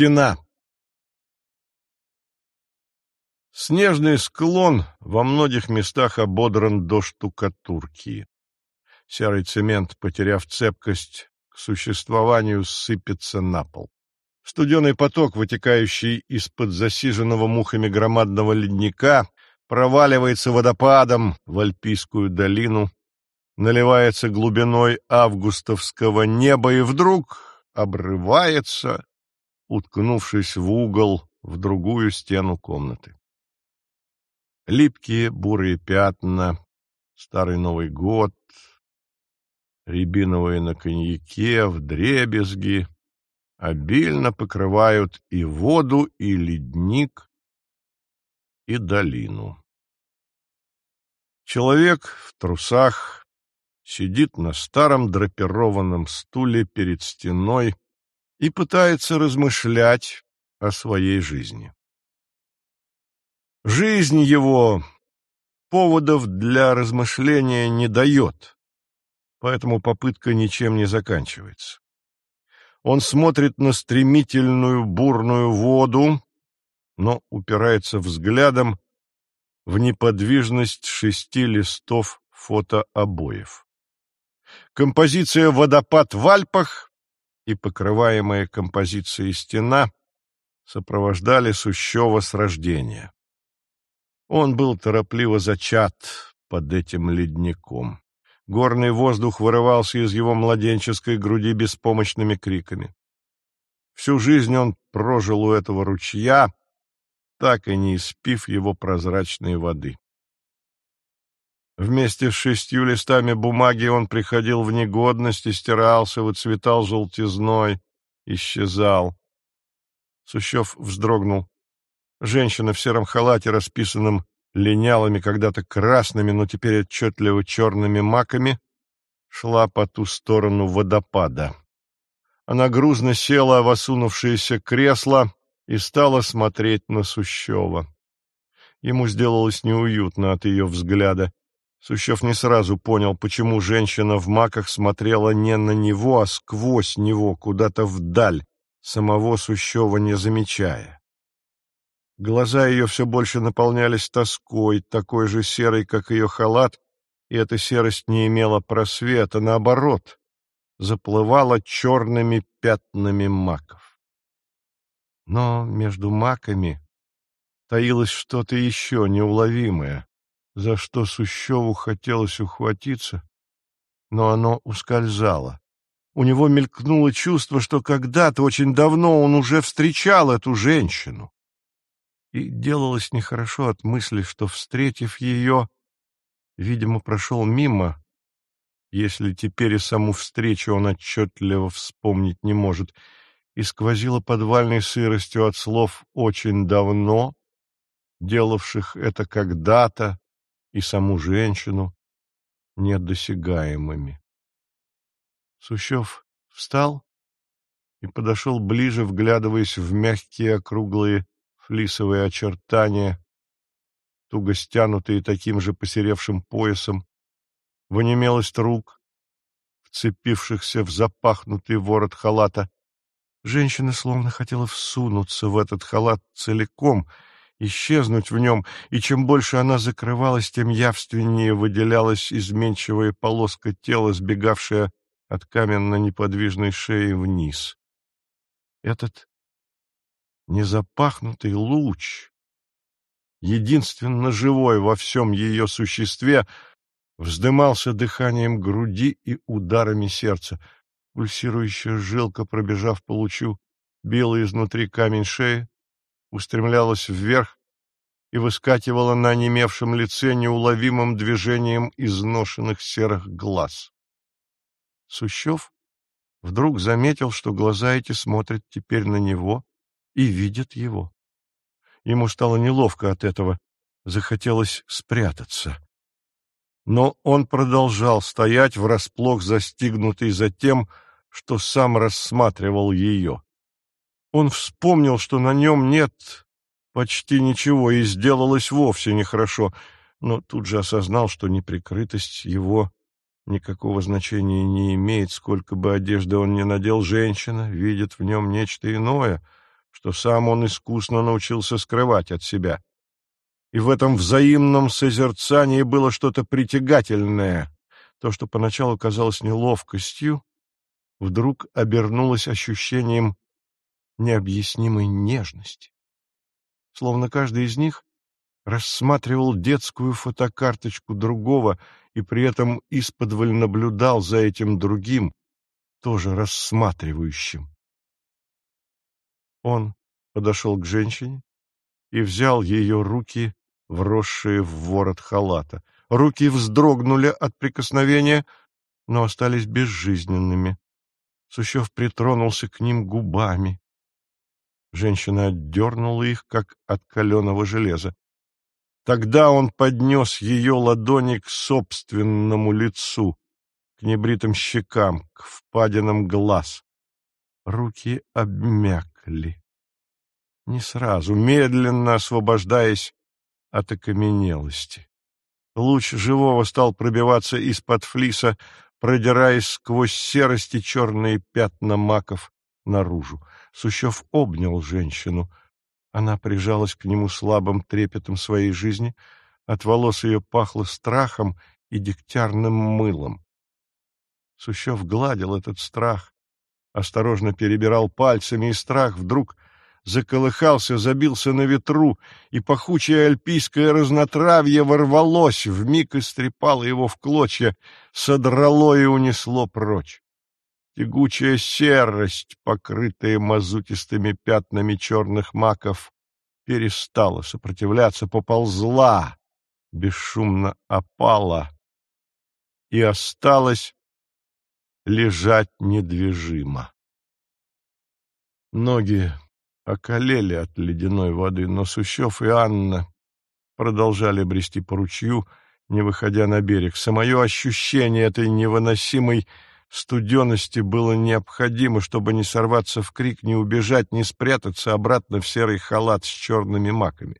Стена. Снежный склон во многих местах ободран до штукатурки. Серый цемент, потеряв цепкость к существованию, сыпется на пол. Студеный поток, вытекающий из-под засиженного мухами громадного ледника, проваливается водопадом в Альпийскую долину, наливается глубиной августовского неба и вдруг обрывается, уткнувшись в угол в другую стену комнаты. Липкие бурые пятна, старый Новый год, рябиновые на коньяке, вдребезги, обильно покрывают и воду, и ледник, и долину. Человек в трусах сидит на старом драпированном стуле перед стеной и пытается размышлять о своей жизни. Жизнь его поводов для размышления не дает, поэтому попытка ничем не заканчивается. Он смотрит на стремительную бурную воду, но упирается взглядом в неподвижность шести листов фотообоев. Композиция «Водопад в Альпах» и покрываемая композицией «Стена» сопровождали Сущева с рождения. Он был торопливо зачат под этим ледником. Горный воздух вырывался из его младенческой груди беспомощными криками. Всю жизнь он прожил у этого ручья, так и не испив его прозрачной воды. Вместе с шестью листами бумаги он приходил в негодность стирался, выцветал желтизной, исчезал. Сущев вздрогнул. Женщина в сером халате, расписанном линялыми когда-то красными, но теперь отчетливо черными маками, шла по ту сторону водопада. Она грузно села в осунувшееся кресло и стала смотреть на Сущева. Ему сделалось неуютно от ее взгляда. Сущев не сразу понял, почему женщина в маках смотрела не на него, а сквозь него, куда-то вдаль, самого Сущева не замечая. Глаза ее все больше наполнялись тоской, такой же серой, как ее халат, и эта серость не имела просвета, наоборот, заплывала черными пятнами маков. Но между маками таилось что-то еще неуловимое, за что Сущеву хотелось ухватиться, но оно ускользало. У него мелькнуло чувство, что когда-то, очень давно, он уже встречал эту женщину и делалось нехорошо от мысли, что, встретив ее, видимо, прошел мимо, если теперь и саму встречу он отчетливо вспомнить не может, и сквозило подвальной сыростью от слов «очень давно», делавших это когда-то, и саму женщину недосягаемыми. Сущев встал и подошел ближе, вглядываясь в мягкие округлые флисовые очертания, туго стянутые таким же посеревшим поясом, в онемелость рук, вцепившихся в запахнутый ворот халата. Женщина словно хотела всунуться в этот халат целиком, исчезнуть в нем, и чем больше она закрывалась, тем явственнее выделялась изменчивая полоска тела, сбегавшая от каменно-неподвижной шеи вниз. Этот незапахнутый луч, единственно живой во всем ее существе, вздымался дыханием груди и ударами сердца. Пульсирующая жилка, пробежав по лучу, била изнутри камень шеи, устремлялась вверх и выскакивала на онемевшем лице неуловимым движением изношенных серых глаз. Сущев вдруг заметил, что глаза эти смотрят теперь на него, и видят его. Ему стало неловко от этого, захотелось спрятаться. Но он продолжал стоять врасплох, застигнутый за тем, что сам рассматривал ее. Он вспомнил, что на нем нет почти ничего, и сделалось вовсе нехорошо, но тут же осознал, что неприкрытость его никакого значения не имеет, сколько бы одежды он ни надел, женщина видит в нем нечто иное — что сам он искусно научился скрывать от себя. И в этом взаимном созерцании было что-то притягательное. То, что поначалу казалось неловкостью, вдруг обернулось ощущением необъяснимой нежности. Словно каждый из них рассматривал детскую фотокарточку другого и при этом исподволь наблюдал за этим другим, тоже рассматривающим. Он подошел к женщине и взял ее руки, вросшие в ворот халата. Руки вздрогнули от прикосновения, но остались безжизненными. Сущев притронулся к ним губами. Женщина отдернула их, как от каленого железа. Тогда он поднес ее ладони к собственному лицу, к небритым щекам, к впадинам глаз. Руки обмякли. Не сразу, медленно освобождаясь от окаменелости. Луч живого стал пробиваться из-под флиса, продираясь сквозь серости черные пятна маков наружу. Сущев обнял женщину. Она прижалась к нему слабым трепетом своей жизни. От волос ее пахло страхом и дегтярным мылом. Сущев гладил этот страх, осторожно перебирал пальцами, и страх вдруг заколыхался, забился на ветру, и пахучее альпийское разнотравье ворвалось, вмиг истрепало его в клочья, содрало и унесло прочь. Тягучая серость, покрытая мазутистыми пятнами черных маков, перестала сопротивляться, поползла, бесшумно опала и осталась лежать недвижимо. Ноги околели от ледяной воды, но Сущев и Анна продолжали брести по ручью, не выходя на берег. Самое ощущение этой невыносимой студености было необходимо, чтобы не сорваться в крик, не убежать, не спрятаться обратно в серый халат с черными маками.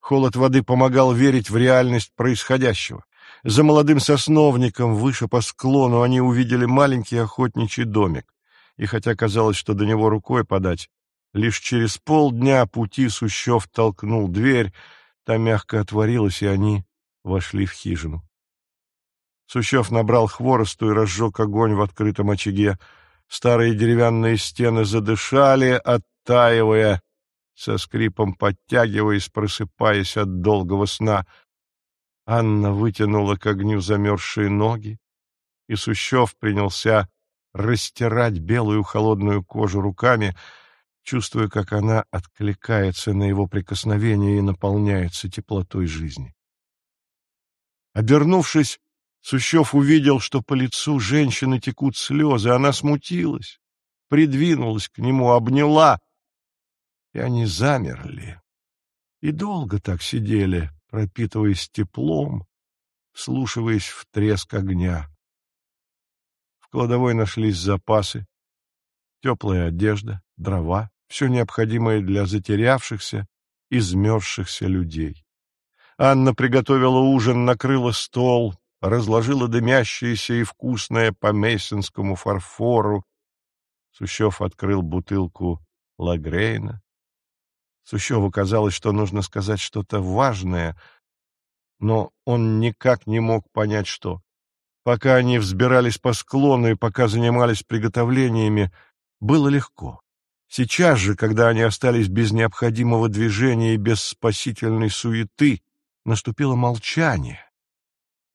Холод воды помогал верить в реальность происходящего. За молодым сосновником, выше по склону, они увидели маленький охотничий домик. И хотя казалось, что до него рукой подать, лишь через полдня пути Сущев толкнул дверь, та мягко отворилась, и они вошли в хижину. Сущев набрал хворосту и разжег огонь в открытом очаге. Старые деревянные стены задышали, оттаивая, со скрипом подтягиваясь, просыпаясь от долгого сна. Анна вытянула к огню замерзшие ноги, и Сущев принялся растирать белую холодную кожу руками, чувствуя, как она откликается на его прикосновение и наполняется теплотой жизни. Обернувшись, Сущев увидел, что по лицу женщины текут слезы. Она смутилась, придвинулась к нему, обняла, и они замерли. И долго так сидели, пропитываясь теплом, слушаясь в треск огня. В кладовой нашлись запасы, теплая одежда, дрова, все необходимое для затерявшихся, измерзшихся людей. Анна приготовила ужин, накрыла стол, разложила дымящееся и вкусное по мессинскому фарфору. Сущев открыл бутылку Лагрейна. Сущеву казалось, что нужно сказать что-то важное, но он никак не мог понять, что. Пока они взбирались по склону и пока занимались приготовлениями, было легко. Сейчас же, когда они остались без необходимого движения и без спасительной суеты, наступило молчание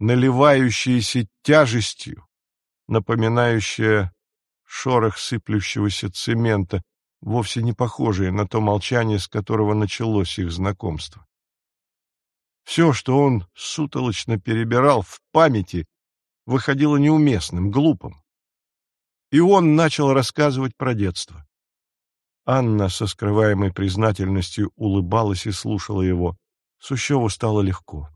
наливающееся тяжестью, напоминающее шорох сыплющегося цемента, вовсе не похожее на то молчание, с которого началось их знакомство. Все, что он сутолочно перебирал в памяти, выходило неуместным, глупым. И он начал рассказывать про детство. Анна со скрываемой признательностью улыбалась и слушала его. Сущеву стало легко.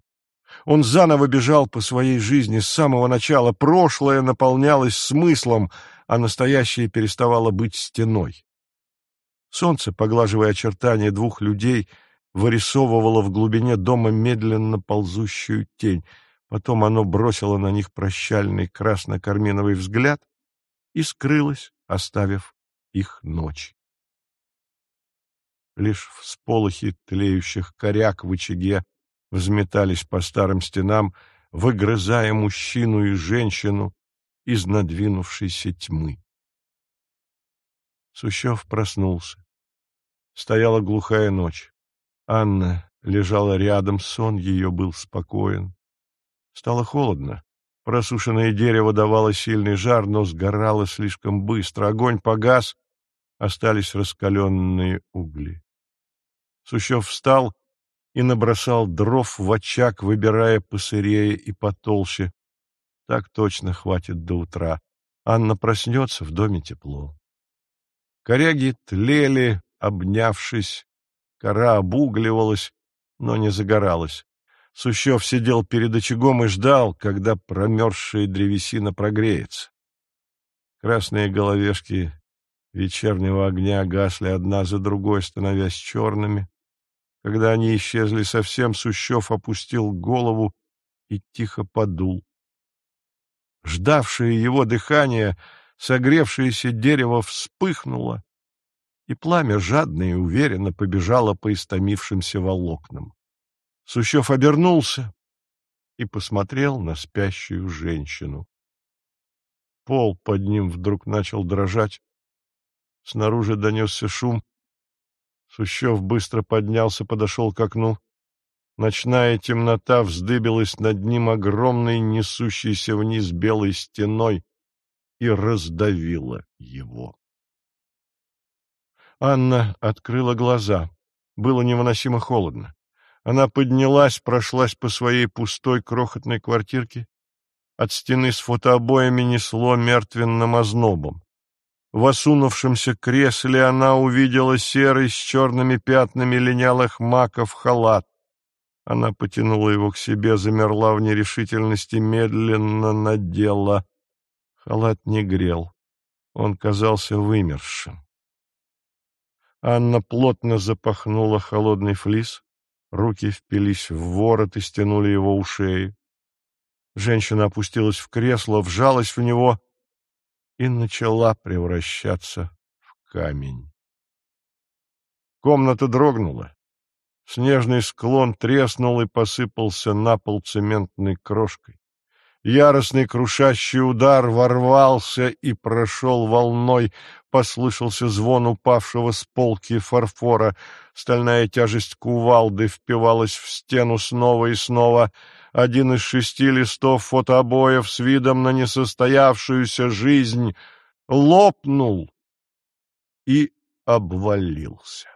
Он заново бежал по своей жизни с самого начала. Прошлое наполнялось смыслом, а настоящее переставало быть стеной. Солнце, поглаживая очертания двух людей, вырисовывало в глубине дома медленно ползущую тень. Потом оно бросило на них прощальный красно-карминовый взгляд и скрылось, оставив их ночь. Лишь всполохи тлеющих коряк в очаге взметались по старым стенам, выгрызая мужчину и женщину из надвинувшейся тьмы. Сущев проснулся. Стояла глухая ночь. Анна лежала рядом, сон ее был спокоен. Стало холодно. Просушенное дерево давало сильный жар, но сгорало слишком быстро. Огонь погас, остались раскаленные угли. Сущев встал и набросал дров в очаг, выбирая посырее и потолще. Так точно хватит до утра. Анна проснется, в доме тепло. Коряги тлели, обнявшись, кора обугливалась, но не загоралась. Сущев сидел перед очагом и ждал, когда промерзшая древесина прогреется. Красные головешки вечернего огня гасли одна за другой, становясь черными. Когда они исчезли совсем, Сущев опустил голову и тихо подул. Ждавшее его дыхание, согревшееся дерево вспыхнуло, и пламя жадно и уверенно побежало по истомившимся волокнам. Сущев обернулся и посмотрел на спящую женщину. Пол под ним вдруг начал дрожать. Снаружи донесся шум, Сущев быстро поднялся, подошел к окну. Ночная темнота вздыбилась над ним огромной, несущейся вниз белой стеной, и раздавила его. Анна открыла глаза. Было невыносимо холодно. Она поднялась, прошлась по своей пустой крохотной квартирке. От стены с фотообоями несло мертвенным ознобом. В осунувшемся кресле она увидела серый с черными пятнами линялых маков халат. Она потянула его к себе, замерла в нерешительности, медленно надела. Халат не грел. Он казался вымершим. Анна плотно запахнула холодный флис, руки впились в ворот и стянули его у шеи. Женщина опустилась в кресло, вжалась в него и начала превращаться в камень. Комната дрогнула. Снежный склон треснул и посыпался на пол цементной крошкой. Яростный крушащий удар ворвался и прошел волной, послышался звон упавшего с полки фарфора, стальная тяжесть кувалды впивалась в стену снова и снова — один из шести листов фотообоев с видом на несостоявшуюся жизнь лопнул и обвалился.